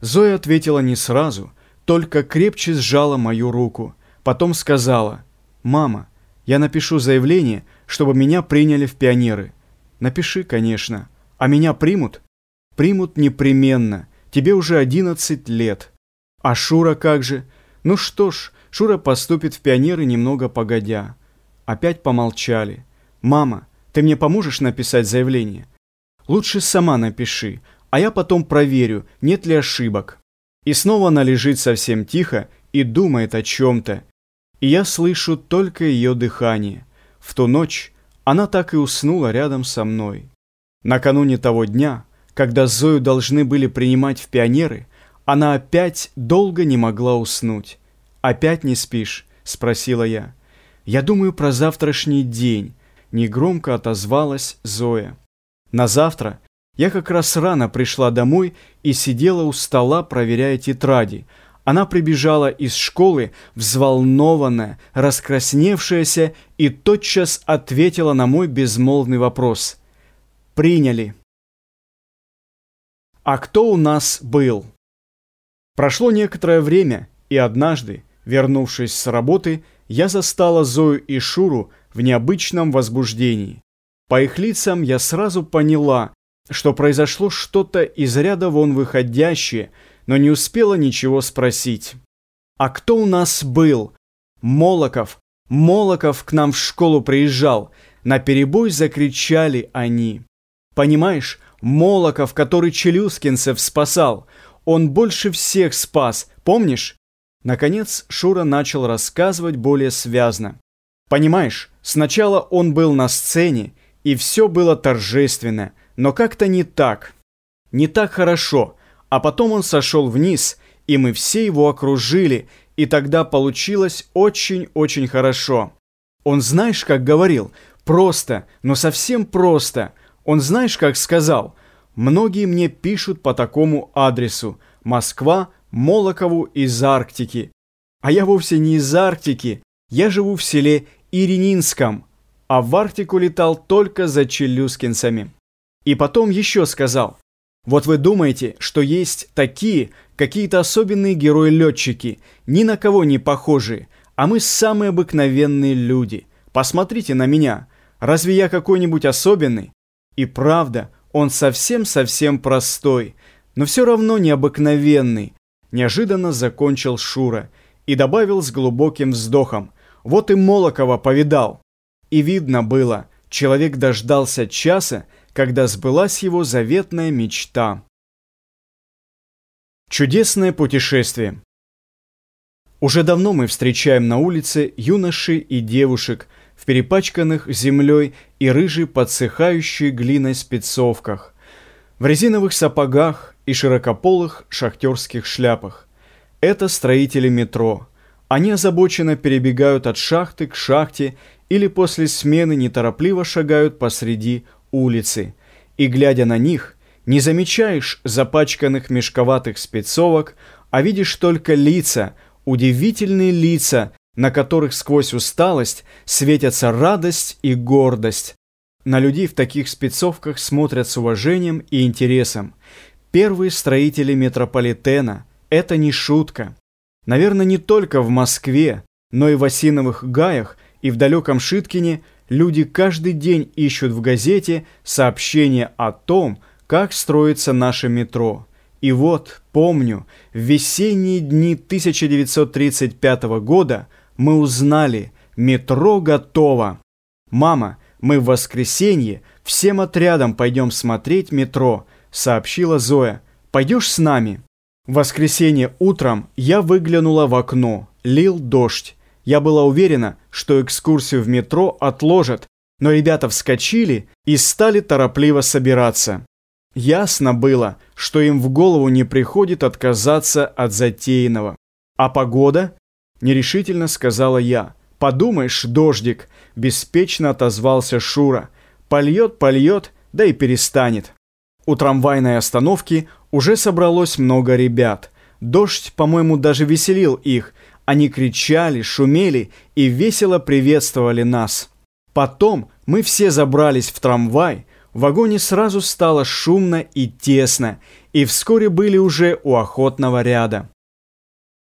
Зоя ответила не сразу, только крепче сжала мою руку. Потом сказала, «Мама, я напишу заявление, чтобы меня приняли в пионеры». «Напиши, конечно. А меня примут?» «Примут непременно. Тебе уже одиннадцать лет». «А Шура как же?» «Ну что ж, Шура поступит в пионеры немного погодя». Опять помолчали. «Мама, ты мне поможешь написать заявление?» «Лучше сама напиши, а я потом проверю, нет ли ошибок. И снова она лежит совсем тихо и думает о чем-то. И я слышу только ее дыхание. В ту ночь она так и уснула рядом со мной. Накануне того дня, когда Зою должны были принимать в пионеры, она опять долго не могла уснуть. «Опять не спишь?» – спросила я. «Я думаю про завтрашний день», – негромко отозвалась Зоя. На завтра я как раз рано пришла домой и сидела у стола, проверяя тетради. Она прибежала из школы, взволнованная, раскрасневшаяся, и тотчас ответила на мой безмолвный вопрос. «Приняли». «А кто у нас был?» Прошло некоторое время, и однажды, вернувшись с работы, я застала Зою и Шуру в необычном возбуждении. По их лицам я сразу поняла, что произошло что-то из ряда вон выходящее, но не успела ничего спросить. «А кто у нас был?» «Молоков! Молоков к нам в школу приезжал!» На перебой закричали они. «Понимаешь, Молоков, который Челюскинцев спасал, он больше всех спас, помнишь?» Наконец Шура начал рассказывать более связно. «Понимаешь, сначала он был на сцене, и все было торжественно, но как-то не так. Не так хорошо. А потом он сошел вниз, и мы все его окружили, и тогда получилось очень-очень хорошо. Он знаешь, как говорил? Просто, но совсем просто. Он знаешь, как сказал? Многие мне пишут по такому адресу. Москва, Молокову из Арктики. А я вовсе не из Арктики. Я живу в селе Ирининском, а в Арктику летал только за челюскинцами. И потом еще сказал, вот вы думаете, что есть такие, какие-то особенные герои-летчики, ни на кого не похожие, а мы самые обыкновенные люди. Посмотрите на меня, разве я какой-нибудь особенный? И правда, он совсем-совсем простой, но все равно необыкновенный. Неожиданно закончил Шура и добавил с глубоким вздохом. Вот и Молокова повидал. И видно было, человек дождался часа, когда сбылась его заветная мечта. Чудесное путешествие. Уже давно мы встречаем на улице юношей и девушек в перепачканных землей и рыжей подсыхающей глиной спецовках, в резиновых сапогах и широкополых шахтерских шляпах. Это строители метро. Они озабоченно перебегают от шахты к шахте или после смены неторопливо шагают посреди улицы, и, глядя на них, не замечаешь запачканных мешковатых спецовок, а видишь только лица, удивительные лица, на которых сквозь усталость светятся радость и гордость. На людей в таких спецовках смотрят с уважением и интересом. Первые строители метрополитена – это не шутка. Наверное, не только в Москве, но и в Осиновых Гаях и в далеком Шиткине – люди каждый день ищут в газете сообщения о том, как строится наше метро. И вот, помню, в весенние дни 1935 года мы узнали, метро готово. «Мама, мы в воскресенье всем отрядом пойдем смотреть метро», сообщила Зоя. «Пойдешь с нами?» В воскресенье утром я выглянула в окно. Лил дождь. Я была уверена, что экскурсию в метро отложат, но ребята вскочили и стали торопливо собираться. Ясно было, что им в голову не приходит отказаться от затеянного. «А погода?» – нерешительно сказала я. «Подумаешь, дождик!» – беспечно отозвался Шура. «Польет, польет, да и перестанет». У трамвайной остановки уже собралось много ребят. Дождь, по-моему, даже веселил их – они кричали, шумели и весело приветствовали нас. Потом мы все забрались в трамвай, В вагоне сразу стало шумно и тесно, и вскоре были уже у охотного ряда.